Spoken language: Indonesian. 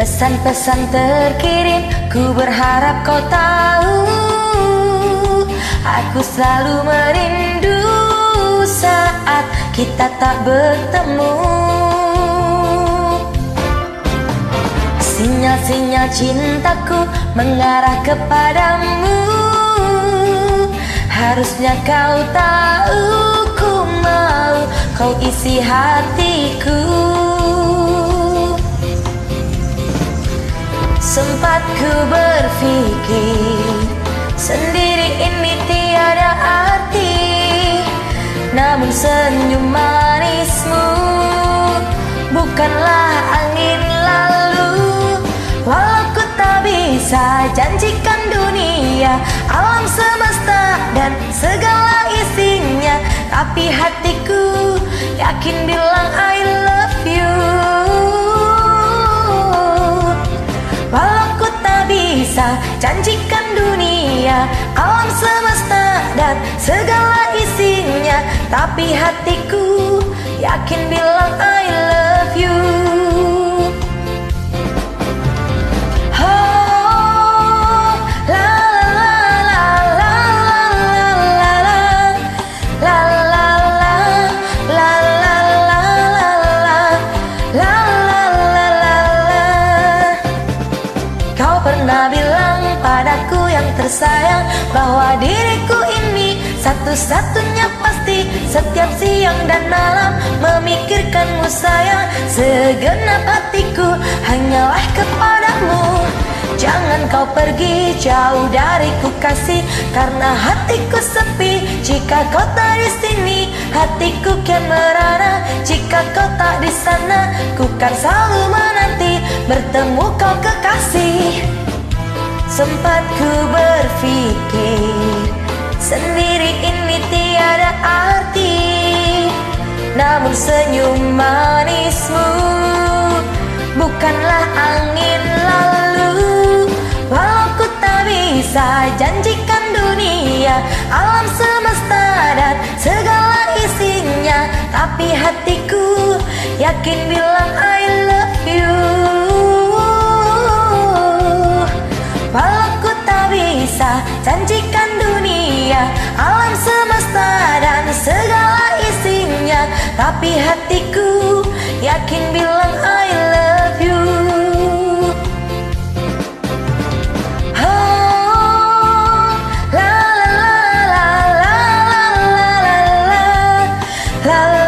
Pesan-pesan terkirim Ku berharap kau tahu. Aku selalu merindu Saat kita tak bertemu. Sinyal-sinyal cintaku Mengarah kepadamu. Harusnya kau tahu Ku mau kau isi hatiku Sempat ku berpikir Sendiri ini tiada arti. Namun senyum manismu Bukanlah angin lalu. Walau ku tak bisa janjikan dunia Alam semesta dan segala isinya. Tapi hatiku yakin bilang bisa janjikan dunia. Alam semesta dan segala isinya. Tapi hatiku yakin bilang I love you tersayang Bahwa diriku ini satu-satunya pasti Setiap siang dan malam memikirkanmu sayang. Segenap hatiku hanyalah kepadamu. Jangan kau pergi jauh dariku kasih Karena hatiku sepi. Jika kau tak di sini Hatiku kian merana. Jika kau tak di sana Ku kan selalu menanti Bertemu kau kekasih Sempat ku berpikir Sendiri ini tiada arti. Namun senyum manismu Bukanlah angin lalu. Walau ku tak bisa janjikan dunia Alam semesta dan segala isinya. Tapi hatiku yakin bilang I love you Janjikan dunia Alam semesta dan segala isinya Tapi hatiku yakin bilang I love you oh, la la la la la la la la la